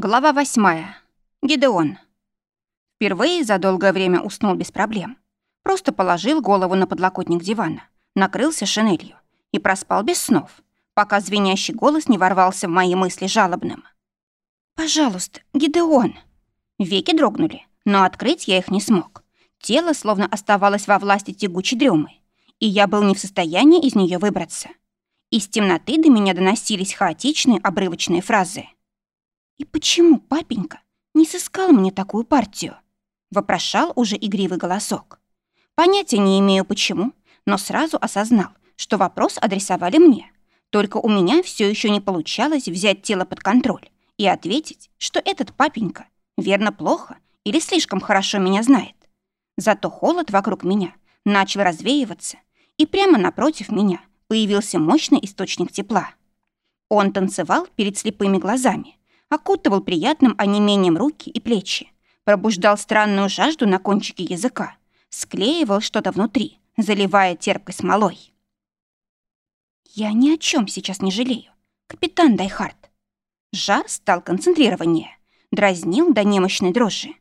Глава восьмая. Гидеон. Впервые за долгое время уснул без проблем. Просто положил голову на подлокотник дивана, накрылся шинелью и проспал без снов, пока звенящий голос не ворвался в мои мысли жалобным. «Пожалуйста, Гидеон!» Веки дрогнули, но открыть я их не смог. Тело словно оставалось во власти тягучей дремы, и я был не в состоянии из нее выбраться. Из темноты до меня доносились хаотичные обрывочные фразы. «И почему папенька не сыскал мне такую партию?» — вопрошал уже игривый голосок. Понятия не имею почему, но сразу осознал, что вопрос адресовали мне. Только у меня все еще не получалось взять тело под контроль и ответить, что этот папенька верно плохо или слишком хорошо меня знает. Зато холод вокруг меня начал развеиваться, и прямо напротив меня появился мощный источник тепла. Он танцевал перед слепыми глазами, окутывал приятным онемением руки и плечи, пробуждал странную жажду на кончике языка, склеивал что-то внутри, заливая терпкой смолой. Я ни о чем сейчас не жалею, капитан Дайхард. Жар стал концентрированнее, дразнил до немощной дрожи.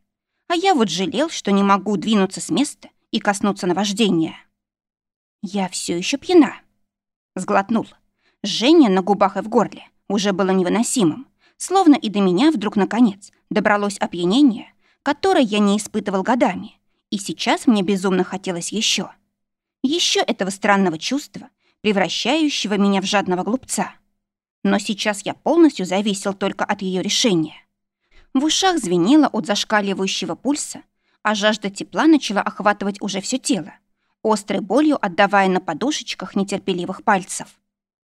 А я вот жалел, что не могу двинуться с места и коснуться наваждения. Я все еще пьяна. Сглотнул. Жжение на губах и в горле уже было невыносимым, Словно и до меня вдруг, наконец, добралось опьянение, которое я не испытывал годами, и сейчас мне безумно хотелось еще. Еще этого странного чувства, превращающего меня в жадного глупца. Но сейчас я полностью зависел только от ее решения. В ушах звенело от зашкаливающего пульса, а жажда тепла начала охватывать уже все тело, острой болью отдавая на подушечках нетерпеливых пальцев.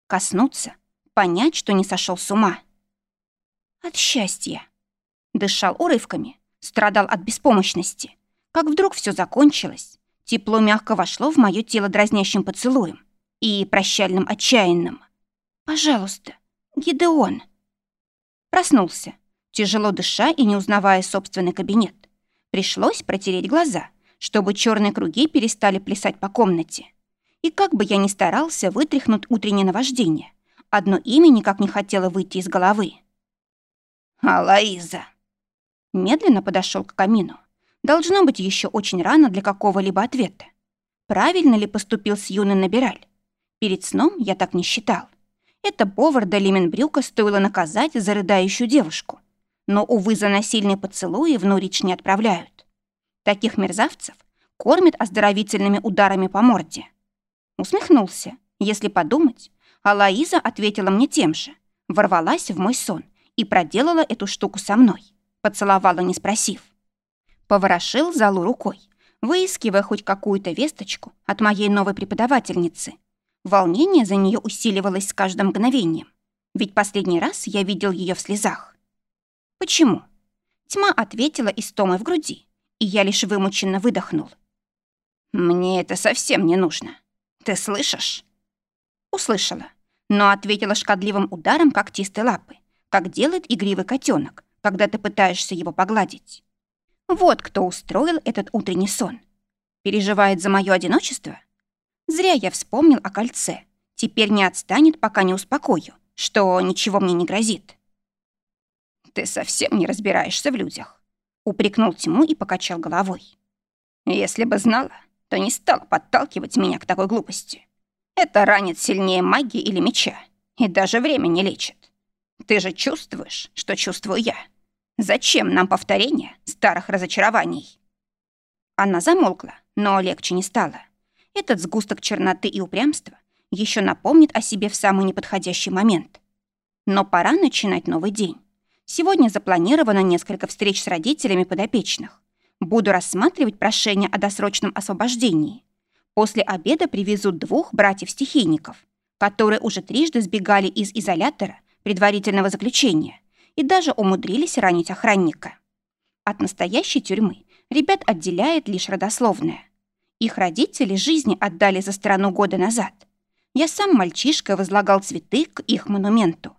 Коснуться, понять, что не сошел с ума — от счастья. Дышал урывками, страдал от беспомощности. Как вдруг все закончилось. Тепло мягко вошло в мое тело дразнящим поцелуем и прощальным отчаянным. «Пожалуйста, Гидеон». Проснулся, тяжело дыша и не узнавая собственный кабинет. Пришлось протереть глаза, чтобы черные круги перестали плясать по комнате. И как бы я ни старался вытряхнуть утреннее наваждение, одно имя никак не хотело выйти из головы. «Алаиза!» Медленно подошел к камину. Должно быть еще очень рано для какого-либо ответа. Правильно ли поступил с юной Набираль? Перед сном я так не считал. Это повар Далименбрюка стоило наказать за рыдающую девушку. Но, увы, за насильные поцелуи в Нурич не отправляют. Таких мерзавцев кормят оздоровительными ударами по морде. Усмехнулся. Если подумать, а Лаиза ответила мне тем же. Ворвалась в мой сон и проделала эту штуку со мной. Поцеловала, не спросив. Поворошил залу рукой, выискивая хоть какую-то весточку от моей новой преподавательницы. Волнение за нее усиливалось с каждым мгновением. Ведь последний раз я видел ее в слезах. Почему? Тьма ответила истомой в груди, и я лишь вымученно выдохнул. «Мне это совсем не нужно. Ты слышишь?» Услышала, но ответила шкодливым ударом когтистой лапы как делает игривый котенок, когда ты пытаешься его погладить. Вот кто устроил этот утренний сон. Переживает за мое одиночество? Зря я вспомнил о кольце. Теперь не отстанет, пока не успокою, что ничего мне не грозит. «Ты совсем не разбираешься в людях», — упрекнул Тиму и покачал головой. «Если бы знала, то не стала подталкивать меня к такой глупости. Это ранит сильнее магии или меча, и даже время не лечит. Ты же чувствуешь, что чувствую я. Зачем нам повторение старых разочарований?» Она замолкла, но легче не стало. Этот сгусток черноты и упрямства еще напомнит о себе в самый неподходящий момент. Но пора начинать новый день. Сегодня запланировано несколько встреч с родителями подопечных. Буду рассматривать прошение о досрочном освобождении. После обеда привезут двух братьев-стихийников, которые уже трижды сбегали из изолятора предварительного заключения и даже умудрились ранить охранника. От настоящей тюрьмы ребят отделяет лишь родословное. Их родители жизни отдали за страну года назад. Я сам мальчишка возлагал цветы к их монументу.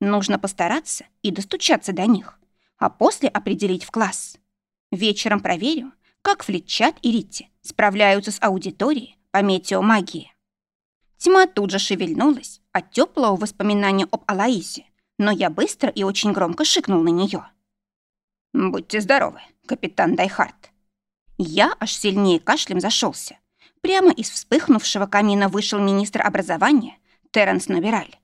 Нужно постараться и достучаться до них, а после определить в класс. Вечером проверю, как Флетчат и Ритти справляются с аудиторией по метеомагии. Тьма тут же шевельнулась от теплого воспоминания об Алаисе, но я быстро и очень громко шикнул на нее. «Будьте здоровы, капитан Дайхарт». Я аж сильнее кашлем зашелся. Прямо из вспыхнувшего камина вышел министр образования Терренс Набираль.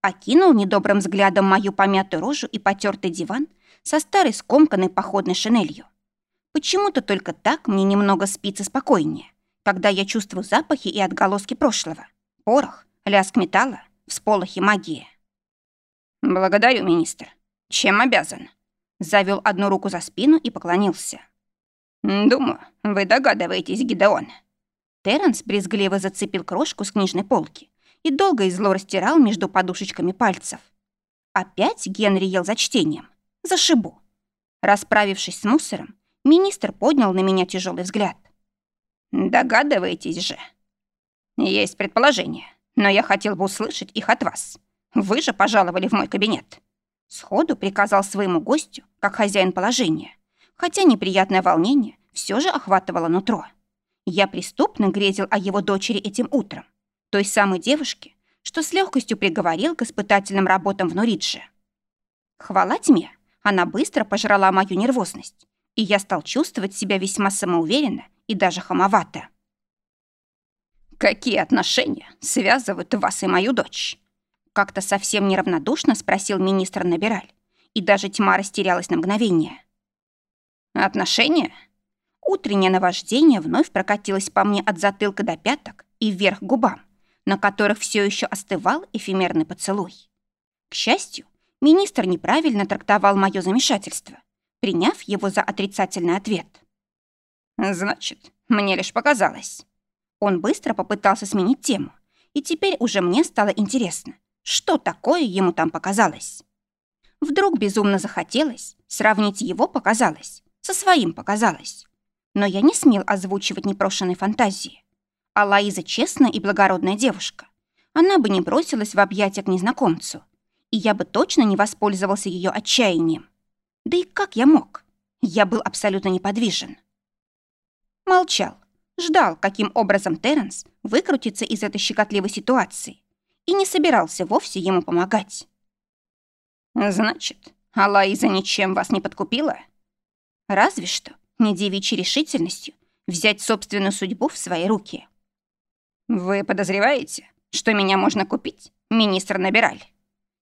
Окинул недобрым взглядом мою помятую рожу и потертый диван со старой скомканной походной шинелью. Почему-то только так мне немного спится спокойнее, когда я чувствую запахи и отголоски прошлого. Порох, лязг металла, всполохи магии. «Благодарю, министр. Чем обязан?» Завел одну руку за спину и поклонился. «Думаю, вы догадываетесь, Гидеон». Терренс брезгливо зацепил крошку с книжной полки и долго и зло растирал между подушечками пальцев. Опять Генри ел за чтением. Зашибу. Расправившись с мусором, министр поднял на меня тяжелый взгляд. «Догадываетесь же?» «Есть предположение, но я хотел бы услышать их от вас. Вы же пожаловали в мой кабинет». Сходу приказал своему гостю, как хозяин положения, хотя неприятное волнение все же охватывало нутро. Я преступно грезил о его дочери этим утром, той самой девушке, что с легкостью приговорил к испытательным работам в Норидже. Хвала тьме, она быстро пожрала мою нервозность, и я стал чувствовать себя весьма самоуверенно и даже хамовато. «Какие отношения связывают вас и мою дочь?» Как-то совсем неравнодушно спросил министр Набираль, и даже тьма растерялась на мгновение. «Отношения?» Утреннее наваждение вновь прокатилось по мне от затылка до пяток и вверх губам, на которых все еще остывал эфемерный поцелуй. К счастью, министр неправильно трактовал мое замешательство, приняв его за отрицательный ответ. «Значит, мне лишь показалось». Он быстро попытался сменить тему, и теперь уже мне стало интересно, что такое ему там показалось. Вдруг безумно захотелось, сравнить его показалось, со своим показалось. Но я не смел озвучивать непрошенной фантазии. А Лаиза честная и благородная девушка. Она бы не бросилась в объятия к незнакомцу. И я бы точно не воспользовался ее отчаянием. Да и как я мог? Я был абсолютно неподвижен. Молчал, ждал, каким образом Терренс выкрутится из этой щекотливой ситуации и не собирался вовсе ему помогать. «Значит, Алаиза ничем вас не подкупила?» «Разве что не девичьей решительностью взять собственную судьбу в свои руки». «Вы подозреваете, что меня можно купить, министр Набираль?»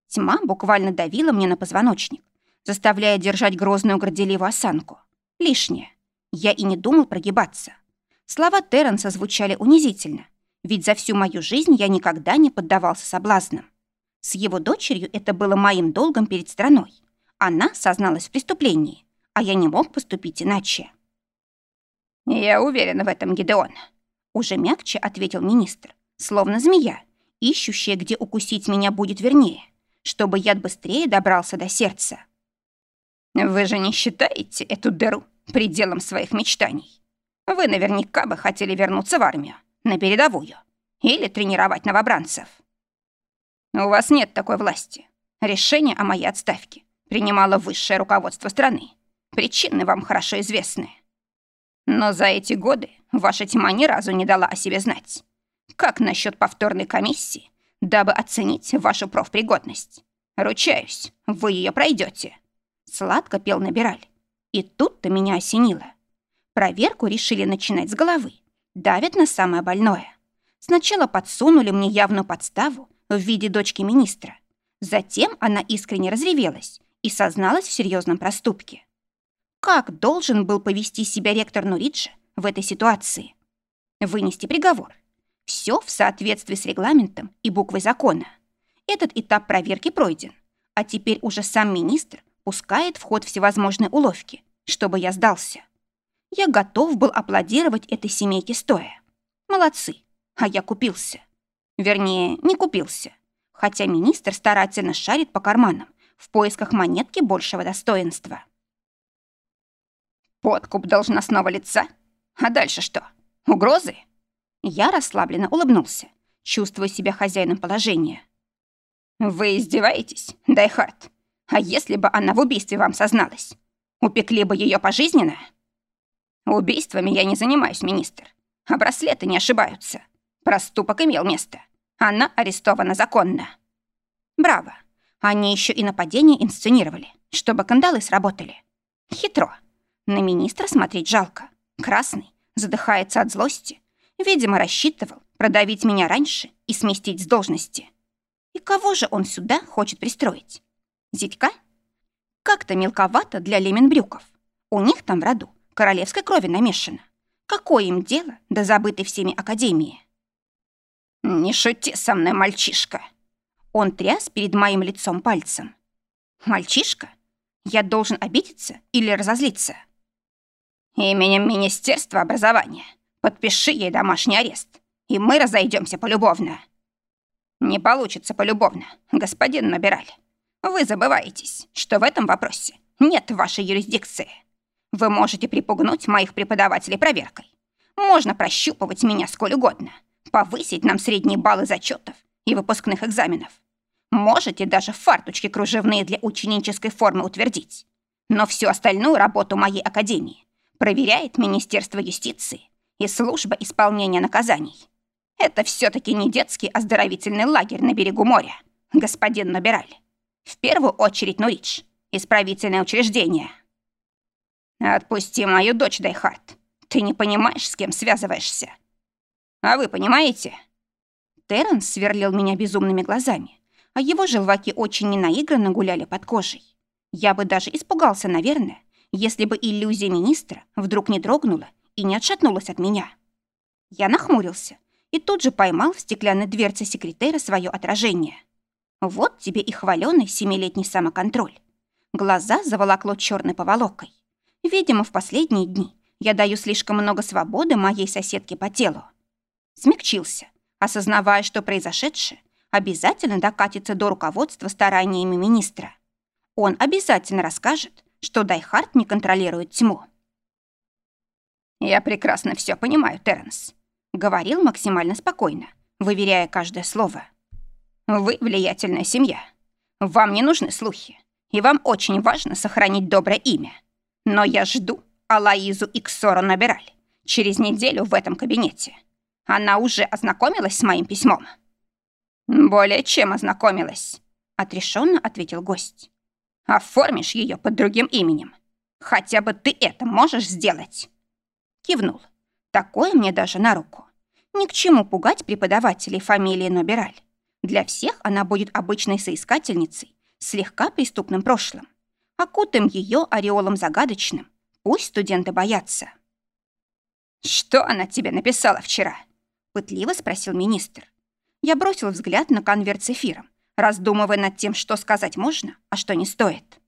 Тьма буквально давила мне на позвоночник, заставляя держать грозную горделивую осанку. Лишнее. Я и не думал прогибаться. Слова Терренса звучали унизительно, ведь за всю мою жизнь я никогда не поддавался соблазнам. С его дочерью это было моим долгом перед страной. Она созналась в преступлении, а я не мог поступить иначе. «Я уверен в этом, Гидеон», — уже мягче ответил министр, словно змея, ищущая, где укусить меня будет вернее, чтобы яд быстрее добрался до сердца. «Вы же не считаете эту дыру пределом своих мечтаний? Вы наверняка бы хотели вернуться в армию, на передовую или тренировать новобранцев. У вас нет такой власти. Решение о моей отставке принимало высшее руководство страны. Причины вам хорошо известны. Но за эти годы ваша тьма ни разу не дала о себе знать. Как насчет повторной комиссии, дабы оценить вашу профпригодность? Ручаюсь, вы ее пройдете. Сладко пел Набираль. И тут-то меня осенило. Проверку решили начинать с головы. Давят на самое больное. Сначала подсунули мне явную подставу в виде дочки министра. Затем она искренне разревелась и созналась в серьезном проступке. Как должен был повести себя ректор Нуриджа в этой ситуации? Вынести приговор. Все в соответствии с регламентом и буквой закона. Этот этап проверки пройден, а теперь уже сам министр пускает в ход всевозможные уловки, чтобы я сдался. Я готов был аплодировать этой семейке стоя. Молодцы, а я купился. Вернее, не купился. Хотя министр старательно шарит по карманам в поисках монетки большего достоинства. Подкуп должностного лица? А дальше что? Угрозы? Я расслабленно улыбнулся, чувствуя себя хозяином положения. Вы издеваетесь, Дайхард? А если бы она в убийстве вам созналась? Упекли бы ее пожизненно? Убийствами я не занимаюсь, министр. А браслеты не ошибаются. Проступок имел место. Она арестована законно. Браво. Они еще и нападение инсценировали, чтобы кандалы сработали. Хитро. На министра смотреть жалко. Красный, задыхается от злости. Видимо, рассчитывал продавить меня раньше и сместить с должности. И кого же он сюда хочет пристроить? Зятька? Как-то мелковато для леменбрюков. У них там в роду королевской крови намешано. Какое им дело до забытой всеми академии? «Не шути со мной, мальчишка!» Он тряс перед моим лицом пальцем. «Мальчишка? Я должен обидеться или разозлиться?» «Именем Министерства образования подпиши ей домашний арест, и мы разойдемся полюбовно». «Не получится полюбовно, господин Набираль. Вы забываетесь, что в этом вопросе нет вашей юрисдикции. Вы можете припугнуть моих преподавателей проверкой. Можно прощупывать меня сколь угодно, повысить нам средние баллы зачетов и выпускных экзаменов. Можете даже фарточки кружевные для ученической формы утвердить. Но всю остальную работу моей академии проверяет Министерство юстиции и служба исполнения наказаний. Это все-таки не детский оздоровительный лагерь на берегу моря, господин Набираль. В первую очередь Нуридж, исправительное учреждение. Отпусти мою дочь, Дайхарт. Ты не понимаешь, с кем связываешься. А вы понимаете? Терренс сверлил меня безумными глазами, а его желваки очень ненаигранно гуляли под кожей. Я бы даже испугался, наверное, если бы иллюзия министра вдруг не дрогнула и не отшатнулась от меня. Я нахмурился и тут же поймал в стеклянной дверце секретера свое отражение. Вот тебе и хваленый семилетний самоконтроль. Глаза заволокло черной поволокой. Видимо, в последние дни я даю слишком много свободы моей соседке по телу. Смягчился, осознавая, что произошедшее обязательно докатится до руководства стараниями министра. Он обязательно расскажет, что Дайхард не контролирует тьму. «Я прекрасно все понимаю, Терренс», — говорил максимально спокойно, выверяя каждое слово. «Вы влиятельная семья. Вам не нужны слухи, и вам очень важно сохранить доброе имя. Но я жду Алаизу Иксору Набираль через неделю в этом кабинете. Она уже ознакомилась с моим письмом?» «Более чем ознакомилась», — отрешенно ответил гость. «Оформишь ее под другим именем. Хотя бы ты это можешь сделать?» Кивнул. «Такое мне даже на руку. Ни к чему пугать преподавателей фамилии Нобираль. Для всех она будет обычной соискательницей, слегка преступным прошлым. Окутаем ее ореолом загадочным. Пусть студенты боятся». «Что она тебе написала вчера?» — пытливо спросил министр. Я бросил взгляд на конверт с эфиром, раздумывая над тем, что сказать можно, а что не стоит.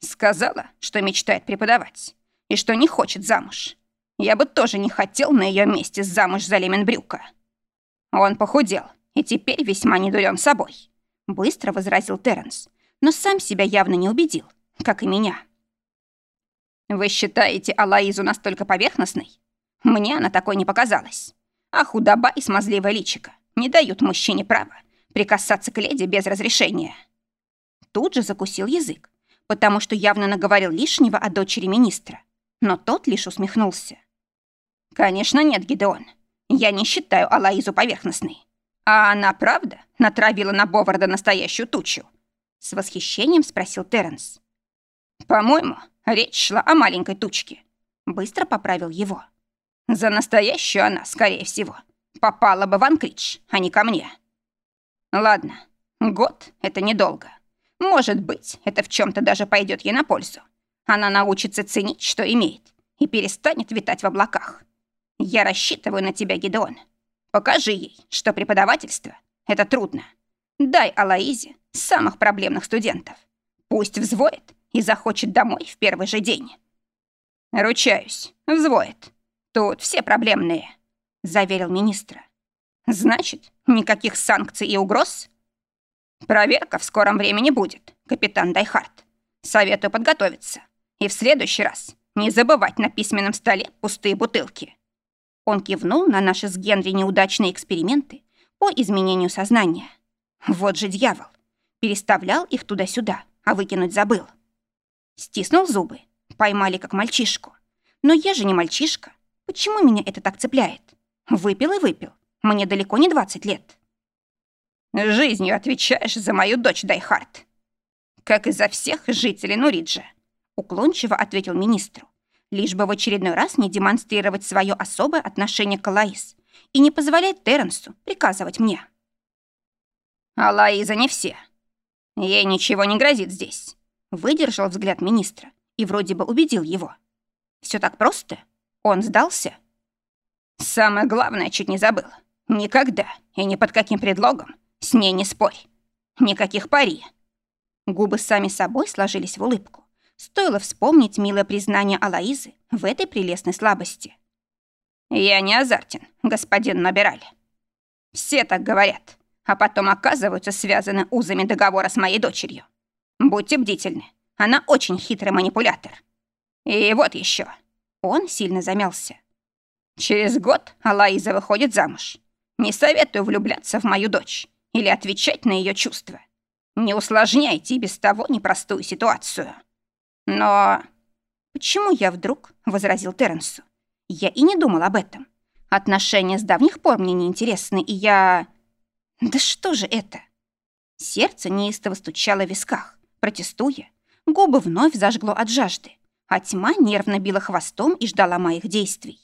Сказала, что мечтает преподавать и что не хочет замуж. Я бы тоже не хотел на ее месте замуж за Леменбрюка. Он похудел и теперь весьма недурен собой, быстро возразил Терренс, но сам себя явно не убедил, как и меня. Вы считаете Алаизу настолько поверхностной? Мне она такой не показалась. А худоба и смазливое личико не дают мужчине права прикасаться к леди без разрешения. Тут же закусил язык, потому что явно наговорил лишнего о дочери министра, но тот лишь усмехнулся. «Конечно нет, Гидеон. Я не считаю Алаизу поверхностной. А она, правда, натравила на Боварда настоящую тучу?» С восхищением спросил Терренс. «По-моему, речь шла о маленькой тучке». Быстро поправил его. «За настоящую она, скорее всего, попала бы в Анкридж, а не ко мне. Ладно, год — это недолго. Может быть, это в чем то даже пойдет ей на пользу. Она научится ценить, что имеет, и перестанет витать в облаках. Я рассчитываю на тебя, Гидеон. Покажи ей, что преподавать — это трудно. Дай Алаизе самых проблемных студентов. Пусть взвоет и захочет домой в первый же день. Ручаюсь, взвоет. Тут все проблемные заверил министра. Значит, никаких санкций и угроз? Проверка в скором времени будет, капитан Дайхард. Советую подготовиться. И в следующий раз не забывать на письменном столе пустые бутылки. Он кивнул на наши с Генри неудачные эксперименты по изменению сознания. Вот же дьявол. Переставлял их туда-сюда, а выкинуть забыл. Стиснул зубы. Поймали как мальчишку. Но я же не мальчишка. Почему меня это так цепляет? Выпил и выпил. Мне далеко не 20 лет. Жизнью отвечаешь за мою дочь, Дайхард. Как и за всех жителей Нуриджа, уклончиво ответил министру, лишь бы в очередной раз не демонстрировать свое особое отношение к Лаис и не позволять Терренсу приказывать мне. А Лаиза не все. Ей ничего не грозит здесь. Выдержал взгляд министра и вроде бы убедил его. Все так просто? Он сдался? Самое главное чуть не забыл. Никогда и ни под каким предлогом с ней не спорь. Никаких пари. Губы сами собой сложились в улыбку. Стоило вспомнить милое признание Алаизы в этой прелестной слабости. «Я не азартен, господин Набираль. Все так говорят, а потом оказываются связаны узами договора с моей дочерью. Будьте бдительны, она очень хитрый манипулятор. И вот еще. Он сильно замялся. Через год Алаиза выходит замуж. Не советую влюбляться в мою дочь или отвечать на ее чувства. Не усложняйте без того непростую ситуацию. Но... Почему я вдруг, — возразил Терренсу, — я и не думал об этом. Отношения с давних пор мне неинтересны, и я... Да что же это? Сердце неистово стучало в висках, протестуя. Губы вновь зажгло от жажды, а тьма нервно била хвостом и ждала моих действий.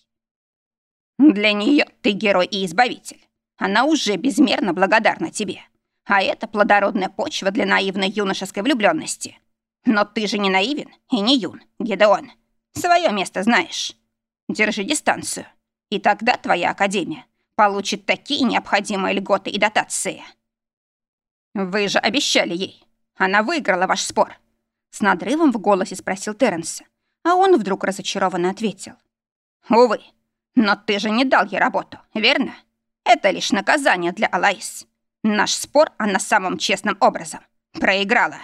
Для нее ты герой и избавитель. Она уже безмерно благодарна тебе. А это плодородная почва для наивной юношеской влюбленности. Но ты же не наивен и не юн, Гедеон. Свое место знаешь. Держи дистанцию. И тогда твоя академия получит такие необходимые льготы и дотации. Вы же обещали ей. Она выиграла ваш спор. С надрывом в голосе спросил Терренса, а он вдруг разочарованно ответил. Увы, но ты же не дал ей работу, верно? Это лишь наказание для Алаис. Наш спор она самым честным образом проиграла.